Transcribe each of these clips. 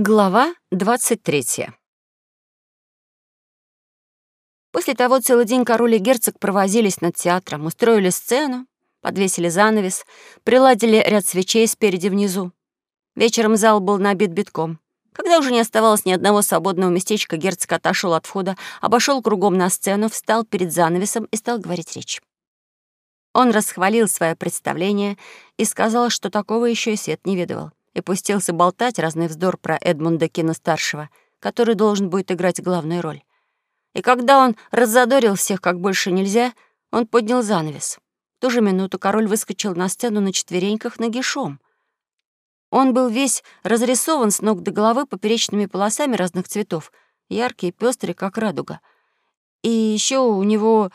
Глава 23. После того целый день король и герцог провозились над театром, устроили сцену, подвесили занавес, приладили ряд свечей спереди внизу. Вечером зал был набит битком. Когда уже не оставалось ни одного свободного местечка, герцог отошел от входа, обошел кругом на сцену, встал перед занавесом и стал говорить речь. Он расхвалил свое представление и сказал, что такого еще и свет не видывал и пустился болтать разный вздор про Эдмунда Кина-старшего, который должен будет играть главную роль. И когда он раззадорил всех как больше нельзя, он поднял занавес. В ту же минуту король выскочил на сцену на четвереньках нагишом. Он был весь разрисован с ног до головы поперечными полосами разных цветов, яркий и пестрый, как радуга. И еще у него...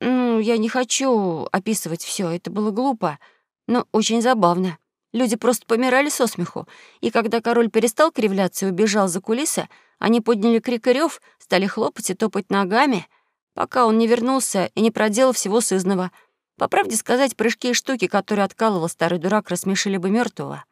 Ну, я не хочу описывать все, это было глупо, но очень забавно. Люди просто помирали со смеху, и когда король перестал кривляться и убежал за кулисы, они подняли крик и рёв, стали хлопать и топать ногами, пока он не вернулся и не проделал всего сызного. По правде сказать, прыжки и штуки, которые откалывал старый дурак, рассмешили бы мертвого.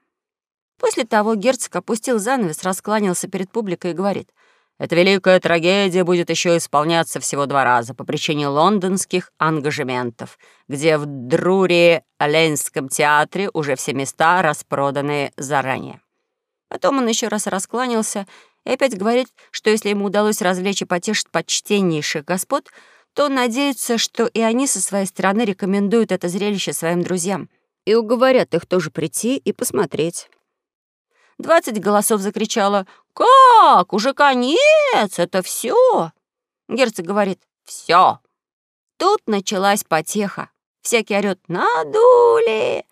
После того герцог опустил занавес, раскланялся перед публикой и говорит — эта великая трагедия будет еще исполняться всего два раза по причине лондонских ангажементов, где в Друри-Оленском театре уже все места распроданы заранее. Потом он еще раз раскланялся и опять говорит, что если ему удалось развлечь и потешить почтеннейших господ, то надеется, что и они со своей стороны рекомендуют это зрелище своим друзьям и уговорят их тоже прийти и посмотреть. Двадцать голосов закричало «Как? Уже конец? Это все? Герцог говорит «Все». Тут началась потеха. Всякий орёт «Надули!».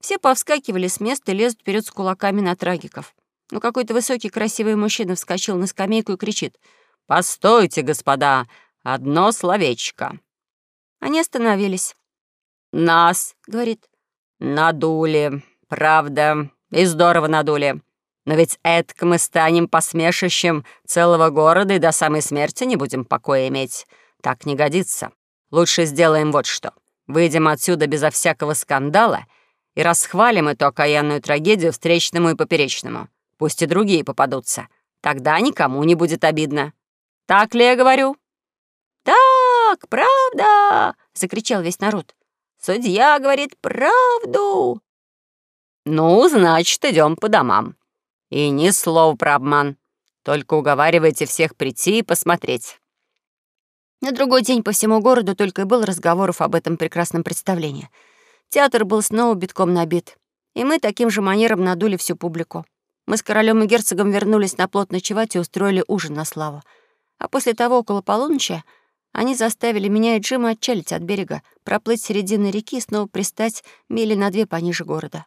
Все повскакивали с места и лезут вперед с кулаками на трагиков. Но какой-то высокий красивый мужчина вскочил на скамейку и кричит «Постойте, господа, одно словечко». Они остановились. «Нас», — говорит, — «надули, правда, и здорово надули. Но ведь этак мы станем посмешищем целого города и до самой смерти не будем покоя иметь. Так не годится. Лучше сделаем вот что. Выйдем отсюда безо всякого скандала и расхвалим эту окаянную трагедию встречному и поперечному. Пусть и другие попадутся. Тогда никому не будет обидно. Так ли я говорю?» «Так, правда!» — закричал весь народ. «Судья говорит правду!» «Ну, значит, идем по домам», и ни слова про обман. Только уговаривайте всех прийти и посмотреть». На другой день по всему городу только и был разговоров об этом прекрасном представлении. Театр был снова битком набит, и мы таким же манером надули всю публику. Мы с королем и герцогом вернулись на плот ночевать и устроили ужин на славу. А после того, около полуночи, они заставили меня и Джима отчалить от берега, проплыть середины реки и снова пристать мили на две пониже города.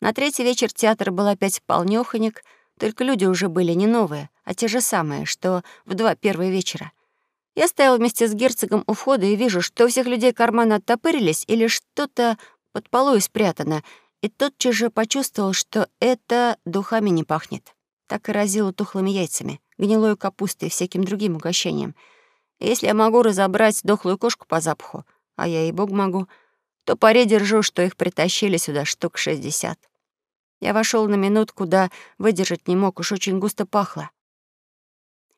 На третий вечер театр был опять полнёхонек, только люди уже были не новые, а те же самые, что в два первые вечера. Я стоял вместе с герцогом у входа и вижу, что у всех людей карманы оттопырились или что-то под полой спрятано, и тотчас же почувствовал, что это духами не пахнет. Так и разило тухлыми яйцами, гнилой капустой и всяким другим угощением. Если я могу разобрать дохлую кошку по запаху, а я и бог могу — то паре держу, что их притащили сюда штук шестьдесят. Я вошел на минутку, да выдержать не мог, уж очень густо пахло.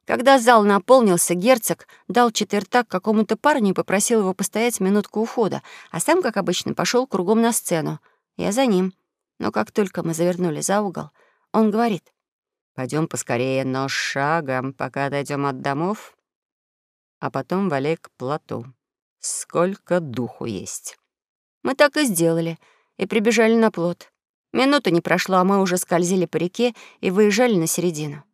Когда зал наполнился, герцог дал четвертак какому-то парню и попросил его постоять минутку ухода, а сам, как обычно, пошел кругом на сцену. Я за ним. Но как только мы завернули за угол, он говорит, пойдем поскорее, но шагом, пока дойдем от домов, а потом валей к плоту. Сколько духу есть». Мы так и сделали, и прибежали на плот. Минута не прошла, а мы уже скользили по реке и выезжали на середину.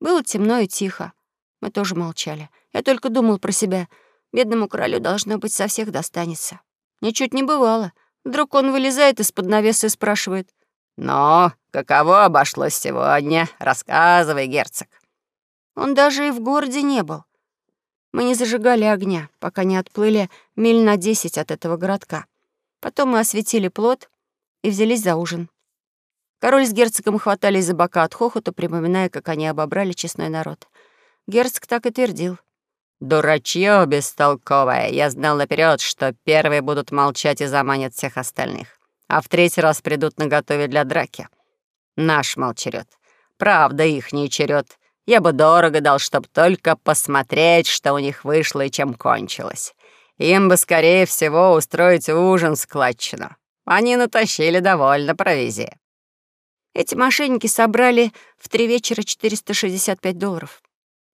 Было темно и тихо. Мы тоже молчали. Я только думал про себя. Бедному королю должно быть со всех достанется. Ничуть не бывало. Вдруг он вылезает из-под навеса и спрашивает. «Но каково обошлось сегодня? Рассказывай, герцог». Он даже и в городе не был. Мы не зажигали огня, пока не отплыли миль на десять от этого городка. Потом мы осветили плод и взялись за ужин. Король с герцогом хватались за бока от хохота, припоминая, как они обобрали честной народ. Герцог так и твердил. «Дурачье бестолковое. Я знал наперед, что первые будут молчать и заманят всех остальных, а в третий раз придут наготове для драки. Наш молчерет. правда ихний черед. Я бы дорого дал, чтоб только посмотреть, что у них вышло и чем кончилось. Им бы, скорее всего, устроить ужин в складчину. Они натащили довольно провизии. Эти мошенники собрали в три вечера 465 долларов.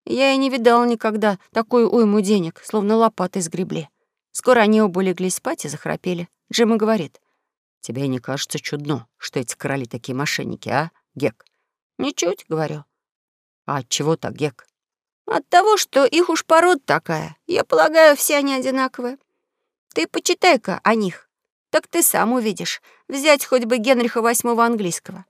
Я и не видал никогда такую уйму денег, словно лопатой сгребли. Скоро они оба легли спать и захрапели. Джима говорит. «Тебе не кажется чудно, что эти короли такие мошенники, а, Гек?» «Ничуть», — говорю. «А чего так, Гек?» «От того, что их уж порода такая. Я полагаю, все они одинаковые. Ты почитай-ка о них. Так ты сам увидишь. Взять хоть бы Генриха VIII английского.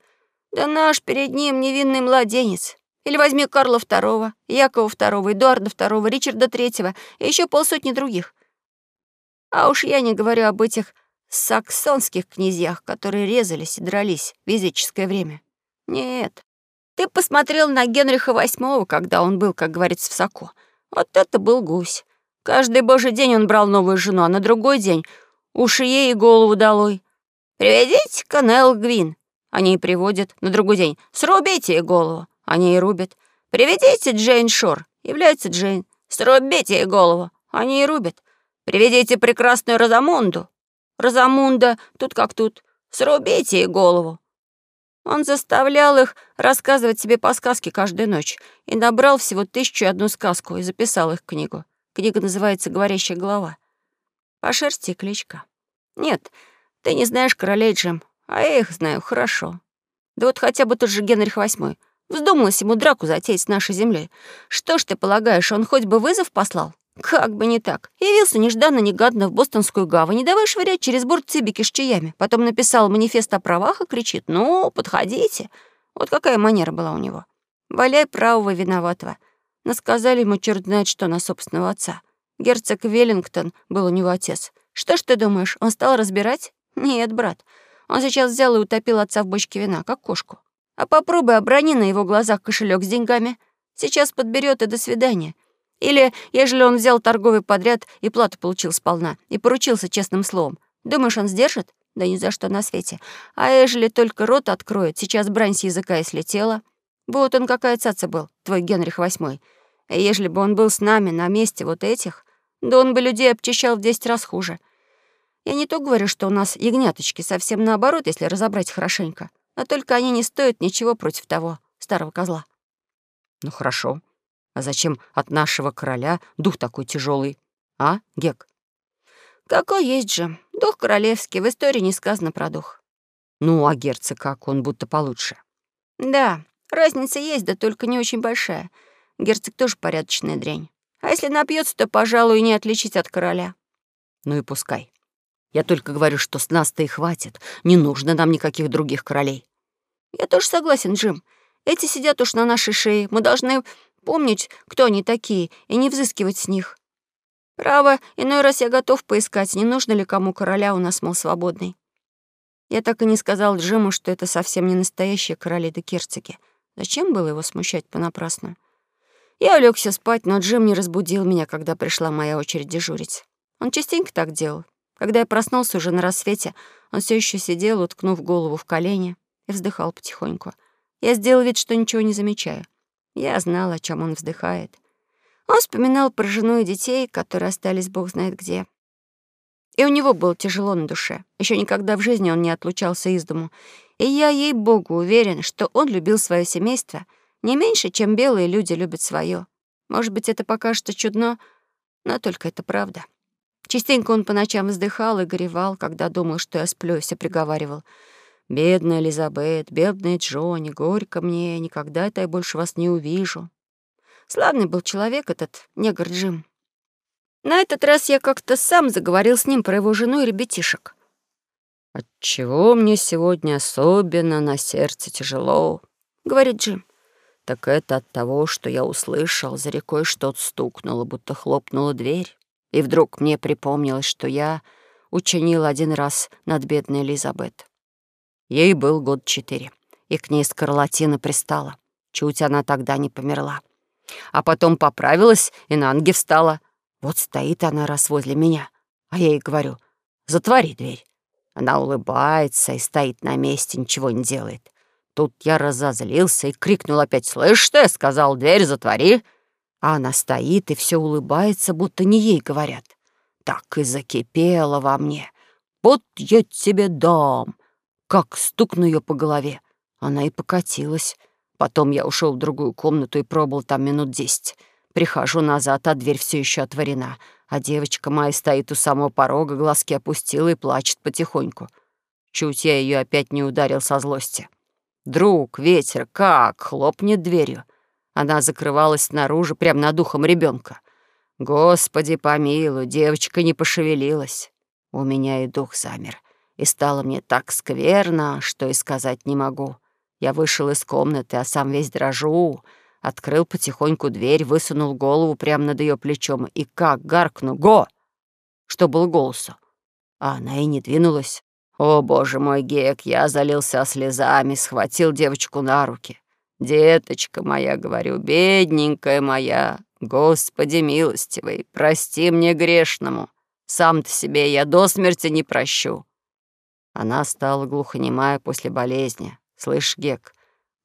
Да наш перед ним невинный младенец. Или возьми Карла II, Якова II, Эдуарда II, Ричарда III и еще полсотни других. А уж я не говорю об этих саксонских князьях, которые резались и дрались в языческое время. Нет. Ты посмотрел на Генриха VIII, когда он был, как говорится, в соку. Вот это был гусь. Каждый божий день он брал новую жену, а на другой день уши ей и голову долой. Приведите-ка Нелл Гвин. Они и приводят на другой день. Срубите ей голову. Они и рубят. Приведите Джейн Шор. Является Джейн. Срубите ей голову. Они и рубят. Приведите прекрасную Розамунду. Розамунда тут как тут. Срубите ей голову. Он заставлял их рассказывать себе по сказке каждую ночь и набрал всего тысячу и одну сказку и записал их в книгу. Книга называется «Говорящая голова». По шерсти кличка. Нет, ты не знаешь королей, Джим, а я их знаю хорошо. Да вот хотя бы тот же Генрих VIII. Вздумалось ему драку затеять с нашей землей. Что ж ты полагаешь, он хоть бы вызов послал? Как бы не так. Явился нежданно-негаданно в Бостонскую гавань, не давай швырять через борт цибики с чаями. Потом написал манифест о правах и кричит «Ну, подходите». Вот какая манера была у него. Валяй правого виноватого. Насказали ему черт знает что на собственного отца. Герцог Веллингтон был у него отец. Что ж ты думаешь, он стал разбирать? Нет, брат. Он сейчас взял и утопил отца в бочке вина, как кошку. А попробуй оброни на его глазах кошелек с деньгами. Сейчас подберет и до свидания. Или, ежели он взял торговый подряд и плату получил сполна, и поручился честным словом, думаешь, он сдержит? Да ни за что на свете. А ежели только рот откроет, сейчас брань с языка и слетела. Вот он какая цаца был, твой Генрих VIII. И ежели бы он был с нами на месте вот этих, да он бы людей обчищал в десять раз хуже. Я не то говорю, что у нас ягняточки, совсем наоборот, если разобрать хорошенько. Но только они не стоят ничего против того старого козла. Ну хорошо, а зачем от нашего короля дух такой тяжелый, а, Гек? Какой есть же. Дух королевский. В истории не сказано про дух. Ну, а герцог как? Он будто получше. Да, разница есть, да только не очень большая. Герцог тоже порядочная дрянь. А если напьется, то, пожалуй, не отличить от короля. Ну и пускай. Я только говорю, что с нас-то и хватит. Не нужно нам никаких других королей. Я тоже согласен, Джим. Эти сидят уж на нашей шее. Мы должны помнить, кто они такие, и не взыскивать с них. Право, иной раз я готов поискать, не нужно ли кому короля у нас, мол, свободный. Я так и не сказал Джиму, что это совсем не настоящие короли да герцоги. Зачем было его смущать понапрасну? Я улегся спать, но Джим не разбудил меня, когда пришла моя очередь дежурить. Он частенько так делал. Когда я проснулся уже на рассвете, он все еще сидел, уткнув голову в колени, и вздыхал потихоньку. Я сделал вид, что ничего не замечаю. Я знал, о чем он вздыхает. Он вспоминал про жену и детей, которые остались бог знает где. И у него было тяжело на душе. Еще никогда в жизни он не отлучался из дому. И я, ей-богу, уверен, что он любил свое семейство не меньше, чем белые люди любят свое. Может быть, это покажется чудно, но только это правда. Частенько он по ночам вздыхал и горевал, когда думал, что я сплю, и все приговаривал — Бедная Элизабет, бедная Джонни, горько мне, никогда это я больше вас не увижу. Славный был человек этот негр Джим. На этот раз я как-то сам заговорил с ним про его жену и ребятишек. «Отчего мне сегодня особенно на сердце тяжело?» — говорит Джим. «Так это от того, что я услышал, за рекой что-то стукнуло, будто хлопнула дверь. И вдруг мне припомнилось, что я учинил один раз над бедной Элизабет. Ей был год четыре, и к ней скарлатина пристала. Чуть она тогда не померла. А потом поправилась и на ноги встала. Вот стоит она раз возле меня, а я ей говорю, затвори дверь. Она улыбается и стоит на месте, ничего не делает. Тут я разозлился и крикнул опять «Слышь ты!» — сказал «Дверь затвори!» А она стоит и все улыбается, будто не ей говорят. Так и закипело во мне. «Вот я тебе дам!» Как стукну ее по голове. Она и покатилась. Потом я ушел в другую комнату и пробыл там минут десять. Прихожу назад, а дверь все еще отворена, а девочка моя стоит у самого порога, глазки опустила и плачет потихоньку. Чуть я ее опять не ударил со злости. Друг, ветер, как хлопнет дверью. Она закрывалась снаружи, прямо над ухом ребенка. Господи помилуй, девочка не пошевелилась. У меня и дух замер. И стало мне так скверно, что и сказать не могу. Я вышел из комнаты, а сам весь дрожу. Открыл потихоньку дверь, высунул голову прямо над ее плечом и как гаркну «Го!» Что было голосу. А она и не двинулась. О, боже мой, Гек, я залился слезами, схватил девочку на руки. «Деточка моя, — говорю, — бедненькая моя, Господи милостивый, прости мне грешному. Сам-то себе я до смерти не прощу». Она стала глухонемая после болезни. Слышь, Гек,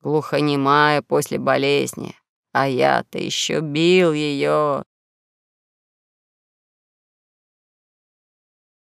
глухонемая после болезни. А я-то еще бил ее,